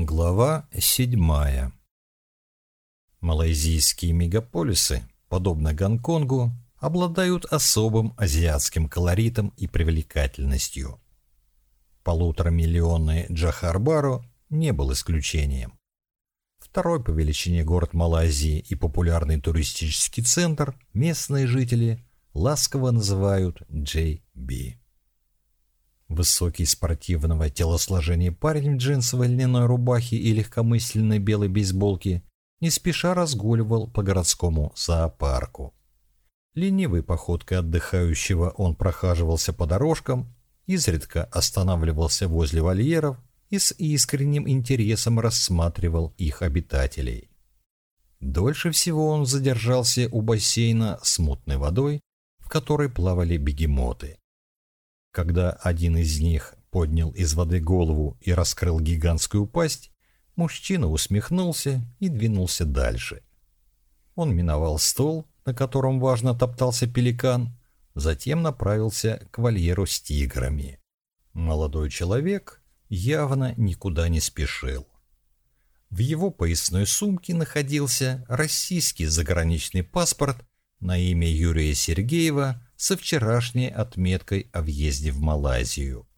Глава седьмая. Малайзийские мегаполисы, подобно Гонконгу, обладают особым азиатским колоритом и привлекательностью. Полуторамиллионный Джахарбаро не был исключением. Второй по величине город Малайзии и популярный туристический центр местные жители ласково называют Джей Би. Высокий спортивного телосложения парень в джинсовой льняной рубахе и легкомысленной белой бейсболке не спеша разгуливал по городскому зоопарку. Ленивой походкой отдыхающего он прохаживался по дорожкам, изредка останавливался возле вольеров и с искренним интересом рассматривал их обитателей. Дольше всего он задержался у бассейна с мутной водой, в которой плавали бегемоты. Когда один из них поднял из воды голову и раскрыл гигантскую пасть, мужчина усмехнулся и двинулся дальше. Он миновал стол, на котором важно топтался пеликан, затем направился к вольеру с тиграми. Молодой человек явно никуда не спешил. В его поясной сумке находился российский заграничный паспорт на имя Юрия Сергеева со вчерашней отметкой о въезде в Малайзию.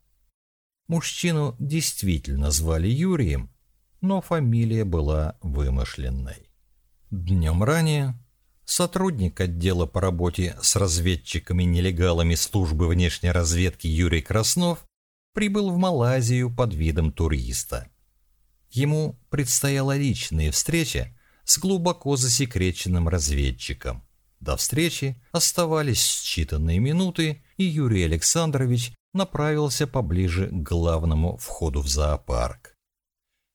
Мужчину действительно звали Юрием, но фамилия была вымышленной. Днем ранее сотрудник отдела по работе с разведчиками-нелегалами службы внешней разведки Юрий Краснов прибыл в Малайзию под видом туриста. Ему предстояла личная встреча с глубоко засекреченным разведчиком – до встречи оставались считанные минуты, и Юрий Александрович направился поближе к главному входу в зоопарк.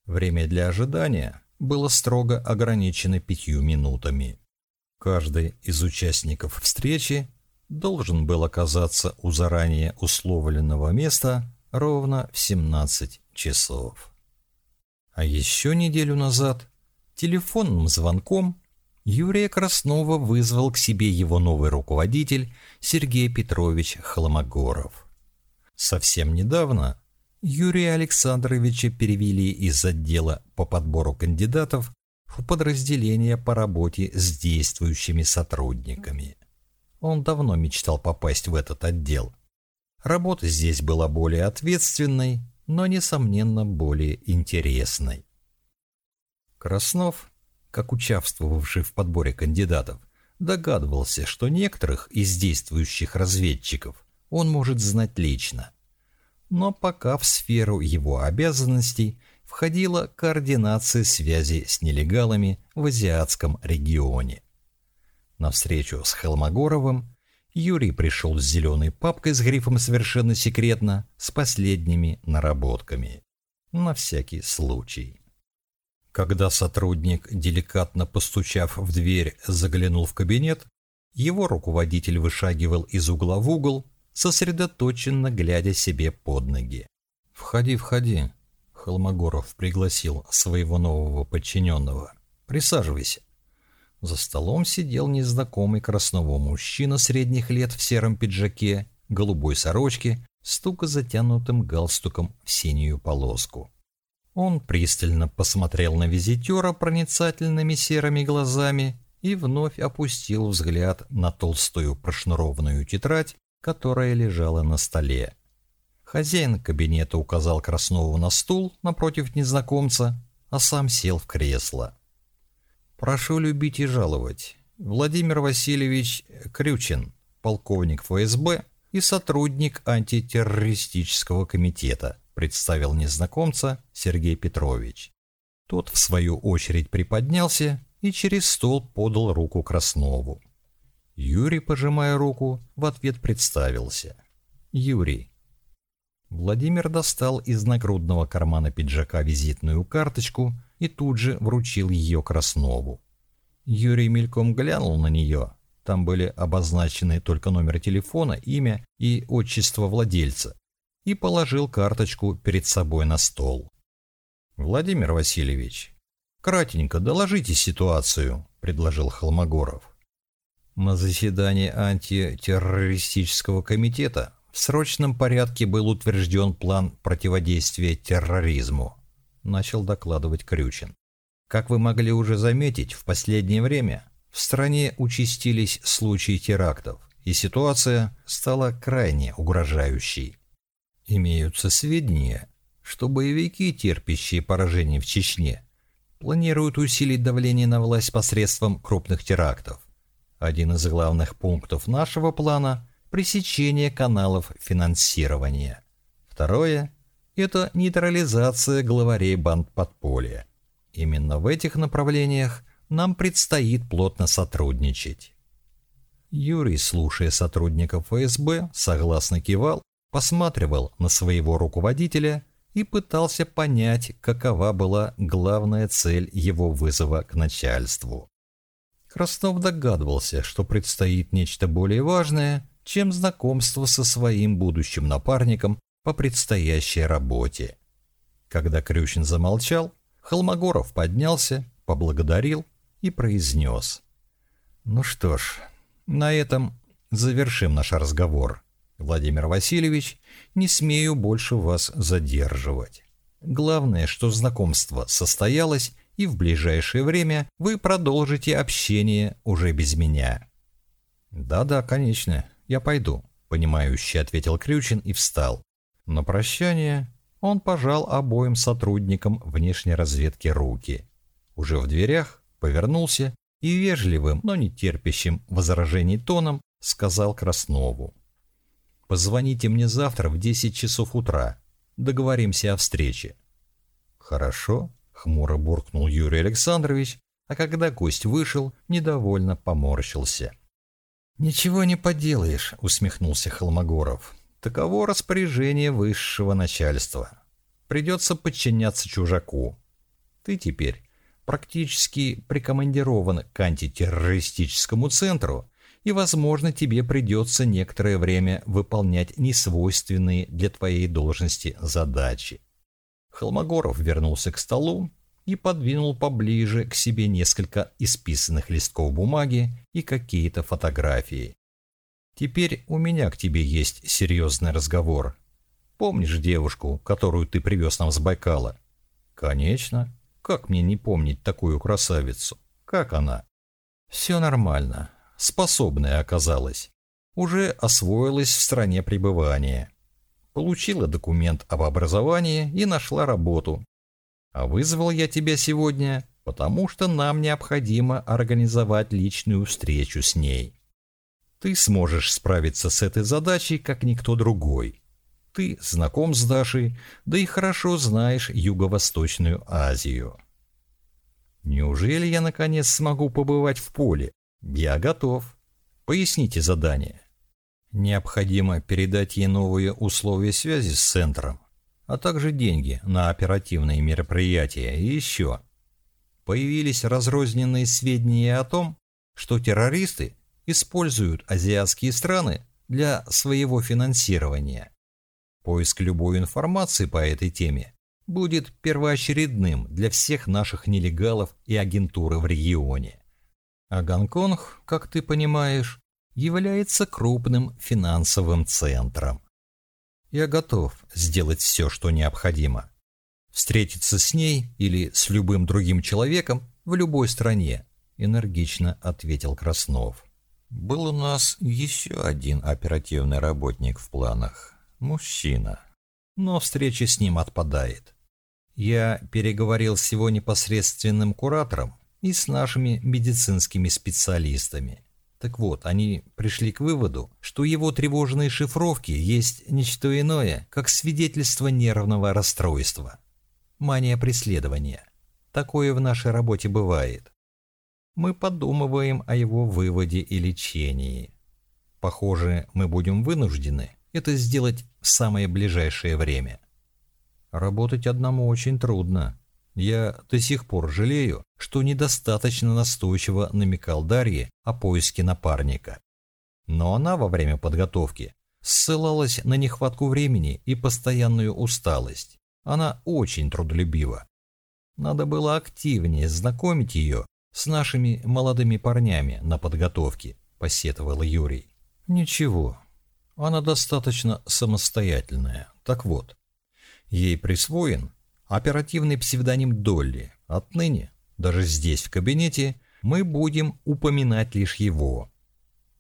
Время для ожидания было строго ограничено пятью минутами. Каждый из участников встречи должен был оказаться у заранее условленного места ровно в 17 часов. А еще неделю назад телефонным звонком Юрия Краснова вызвал к себе его новый руководитель Сергей Петрович Холмогоров. Совсем недавно Юрия Александровича перевели из отдела по подбору кандидатов в подразделение по работе с действующими сотрудниками. Он давно мечтал попасть в этот отдел. Работа здесь была более ответственной, но, несомненно, более интересной. Краснов как участвовавший в подборе кандидатов, догадывался, что некоторых из действующих разведчиков он может знать лично. Но пока в сферу его обязанностей входила координация связи с нелегалами в азиатском регионе. На встречу с Холмогоровым Юрий пришел с зеленой папкой с грифом «Совершенно секретно» с последними наработками. На всякий случай. Когда сотрудник, деликатно постучав в дверь, заглянул в кабинет, его руководитель вышагивал из угла в угол, сосредоточенно глядя себе под ноги. «Входи, входи», — Холмогоров пригласил своего нового подчиненного. «Присаживайся». За столом сидел незнакомый красного мужчина средних лет в сером пиджаке, голубой сорочке, стука затянутым галстуком в синюю полоску. Он пристально посмотрел на визитера проницательными серыми глазами и вновь опустил взгляд на толстую прошнурованную тетрадь, которая лежала на столе. Хозяин кабинета указал Краснову на стул напротив незнакомца, а сам сел в кресло. «Прошу любить и жаловать. Владимир Васильевич Крючин, полковник ФСБ и сотрудник антитеррористического комитета», представил незнакомца Сергей Петрович. Тот, в свою очередь, приподнялся и через стол подал руку Краснову. Юрий, пожимая руку, в ответ представился. Юрий. Владимир достал из нагрудного кармана пиджака визитную карточку и тут же вручил ее Краснову. Юрий мельком глянул на нее. Там были обозначены только номер телефона, имя и отчество владельца и положил карточку перед собой на стол. «Владимир Васильевич, кратенько доложите ситуацию», — предложил Холмогоров. На заседании антитеррористического комитета в срочном порядке был утвержден план противодействия терроризму. начал докладывать Крючин. Как вы могли уже заметить, в последнее время в стране участились случаи терактов, и ситуация стала крайне угрожающей. Имеются сведения, что боевики, терпящие поражение в Чечне, планируют усилить давление на власть посредством крупных терактов. Один из главных пунктов нашего плана – пресечение каналов финансирования. Второе – это нейтрализация главарей банд подполья. Именно в этих направлениях нам предстоит плотно сотрудничать. Юрий, слушая сотрудников ФСБ, согласно кивал, посматривал на своего руководителя и пытался понять, какова была главная цель его вызова к начальству. Краснов догадывался, что предстоит нечто более важное, чем знакомство со своим будущим напарником по предстоящей работе. Когда Крючин замолчал, Холмогоров поднялся, поблагодарил и произнес. «Ну что ж, на этом завершим наш разговор. Владимир Васильевич, не смею больше вас задерживать. Главное, что знакомство состоялось, и в ближайшее время вы продолжите общение уже без меня». «Да-да, конечно, я пойду», — понимающе ответил Крючин и встал. На прощание он пожал обоим сотрудникам внешней разведки руки. Уже в дверях повернулся и вежливым, но не терпящим возражений тоном сказал Краснову. Позвоните мне завтра в 10 часов утра. Договоримся о встрече». «Хорошо», — хмуро буркнул Юрий Александрович, а когда гость вышел, недовольно поморщился. «Ничего не поделаешь», — усмехнулся Холмогоров. «Таково распоряжение высшего начальства. Придется подчиняться чужаку. Ты теперь практически прикомандирован к антитеррористическому центру и, возможно, тебе придется некоторое время выполнять несвойственные для твоей должности задачи. Холмогоров вернулся к столу и подвинул поближе к себе несколько исписанных листков бумаги и какие-то фотографии. «Теперь у меня к тебе есть серьезный разговор. Помнишь девушку, которую ты привез нам с Байкала?» «Конечно. Как мне не помнить такую красавицу? Как она?» «Все нормально способная оказалась. Уже освоилась в стране пребывания. Получила документ об образовании и нашла работу. А вызвал я тебя сегодня, потому что нам необходимо организовать личную встречу с ней. Ты сможешь справиться с этой задачей, как никто другой. Ты знаком с Дашей, да и хорошо знаешь Юго-Восточную Азию. Неужели я наконец смогу побывать в поле, «Я готов. Поясните задание». Необходимо передать ей новые условия связи с центром, а также деньги на оперативные мероприятия и еще. Появились разрозненные сведения о том, что террористы используют азиатские страны для своего финансирования. Поиск любой информации по этой теме будет первоочередным для всех наших нелегалов и агентуры в регионе. А Гонконг, как ты понимаешь, является крупным финансовым центром. Я готов сделать все, что необходимо. Встретиться с ней или с любым другим человеком в любой стране, энергично ответил Краснов. Был у нас еще один оперативный работник в планах. Мужчина. Но встреча с ним отпадает. Я переговорил с его непосредственным куратором, и с нашими медицинскими специалистами. Так вот, они пришли к выводу, что его тревожные шифровки есть ничто иное, как свидетельство нервного расстройства. Мания преследования. Такое в нашей работе бывает. Мы подумываем о его выводе и лечении. Похоже, мы будем вынуждены это сделать в самое ближайшее время. Работать одному очень трудно, я до сих пор жалею, что недостаточно настойчиво намекал Дарье о поиске напарника. Но она во время подготовки ссылалась на нехватку времени и постоянную усталость. Она очень трудолюбива. Надо было активнее знакомить ее с нашими молодыми парнями на подготовке, посетовал Юрий. Ничего, она достаточно самостоятельная. Так вот, ей присвоен оперативный псевдоним Долли. Отныне, даже здесь, в кабинете, мы будем упоминать лишь его.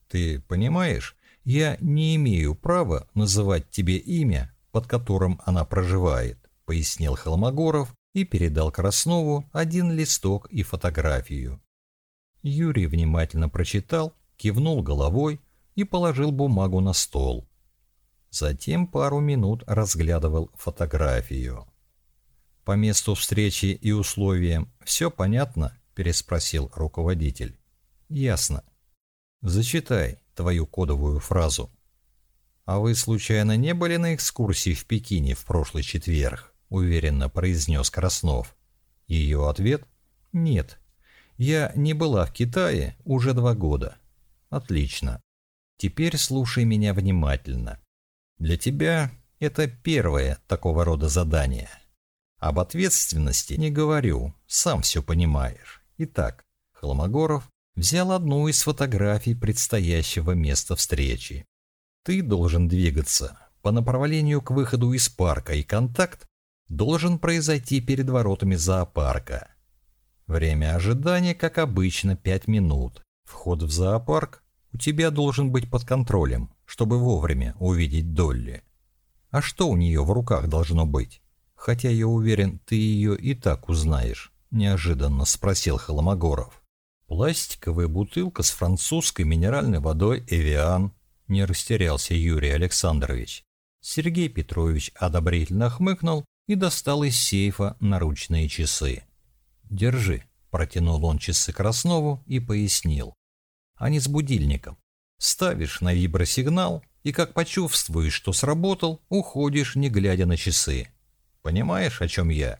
Ты понимаешь, я не имею права называть тебе имя, под которым она проживает, пояснил Холмогоров и передал Краснову один листок и фотографию. Юрий внимательно прочитал, кивнул головой и положил бумагу на стол. Затем пару минут разглядывал фотографию. «По месту встречи и условиям все понятно?» – переспросил руководитель. «Ясно. Зачитай твою кодовую фразу». «А вы, случайно, не были на экскурсии в Пекине в прошлый четверг?» – уверенно произнес Краснов. Ее ответ – «Нет. Я не была в Китае уже два года». «Отлично. Теперь слушай меня внимательно. Для тебя это первое такого рода задание – об ответственности не говорю, сам все понимаешь. Итак, Холмогоров взял одну из фотографий предстоящего места встречи. Ты должен двигаться по направлению к выходу из парка, и контакт должен произойти перед воротами зоопарка. Время ожидания, как обычно, 5 минут. Вход в зоопарк у тебя должен быть под контролем, чтобы вовремя увидеть Долли. А что у нее в руках должно быть? Хотя я уверен, ты ее и так узнаешь, неожиданно спросил Холомогоров. Пластиковая бутылка с французской минеральной водой «Эвиан», не растерялся Юрий Александрович. Сергей Петрович одобрительно хмыкнул и достал из сейфа наручные часы. «Держи», — протянул он часы Краснову и пояснил. «Они с будильником. Ставишь на вибросигнал, и как почувствуешь, что сработал, уходишь, не глядя на часы. Понимаешь, о чем я?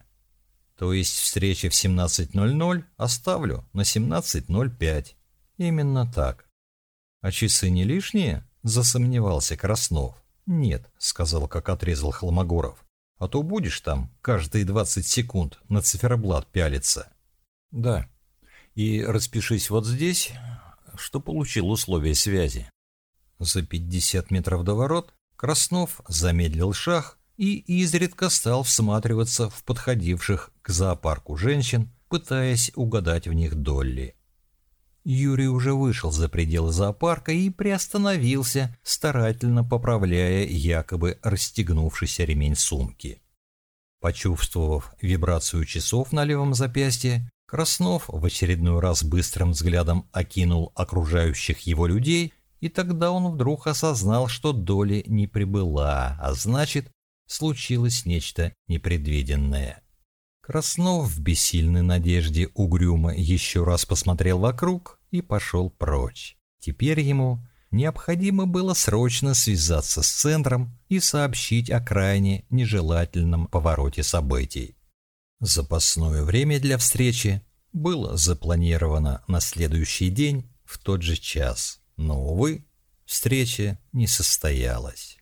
То есть встреча в 17.00 оставлю на 17.05. Именно так. А часы не лишние? Засомневался Краснов. Нет, сказал, как отрезал Холмогоров. А то будешь там каждые 20 секунд на циферблат пялиться. Да. И распишись вот здесь, что получил условия связи. За 50 метров до ворот Краснов замедлил шаг и изредка стал всматриваться в подходивших к зоопарку женщин, пытаясь угадать в них Долли. Юрий уже вышел за пределы зоопарка и приостановился, старательно поправляя якобы расстегнувшийся ремень сумки. Почувствовав вибрацию часов на левом запястье, Краснов в очередной раз быстрым взглядом окинул окружающих его людей, и тогда он вдруг осознал, что Доли не прибыла, а значит, случилось нечто непредвиденное. Краснов в бессильной надежде угрюмо еще раз посмотрел вокруг и пошел прочь. Теперь ему необходимо было срочно связаться с центром и сообщить о крайне нежелательном повороте событий. Запасное время для встречи было запланировано на следующий день в тот же час, но, увы, встреча не состоялась.